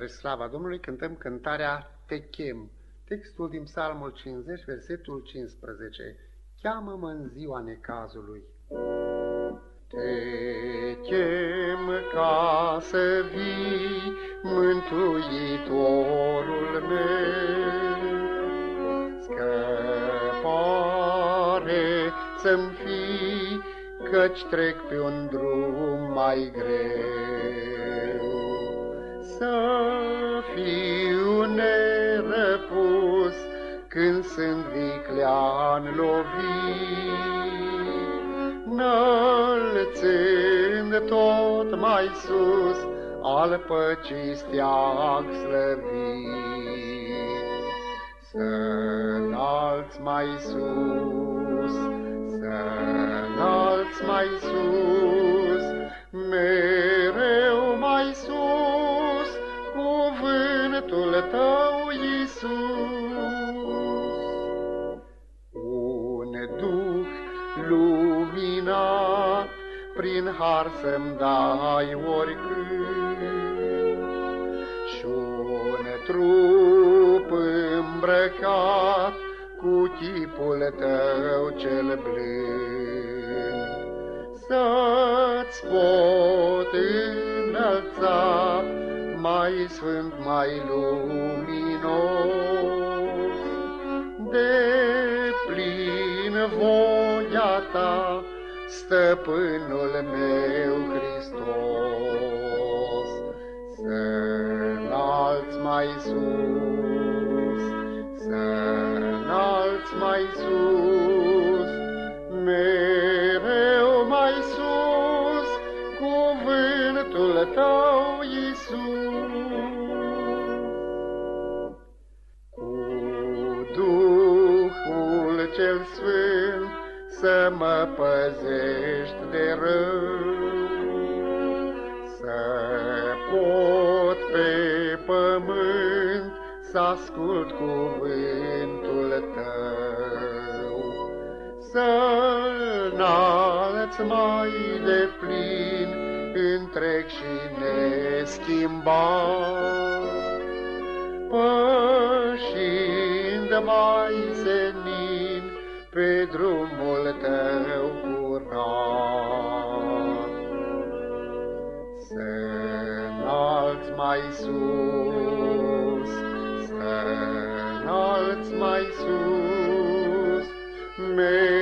Spre slava Domnului cântăm cântarea Te chem, textul din Psalmul 50, versetul 15. Cheamă-mă în ziua necazului. Te chem ca să vii, Mântuitorul meu, Scăpare să-mi fii, Căci trec pe un drum mai greu. Să când sunt viclean lovit, Înălțând tot mai sus al păcii steag slăvit. Să înalți mai sus, să înalți mai sus, luminat, prin har să-mi dai oricând, și-un trup îmbrăcat, cu chipul tău cel blând. Să-ți pot înălța mai sfânt, mai luminos, de plin voia ta, stăpânul meu Hristos. Să-nalți mai sus, să-nalți mai sus, mereu mai sus, cuvântul tău, Iisus. Cu Duhul cel Sfânt să mă păzești de rău, să pot pe pământ să ascult cuvântul tău, să-l înalți mai de plin, întreg și neschimbat, pășind mai senin pe drumul tău curat. Să înalți mai sus, să înalți mai sus, mereu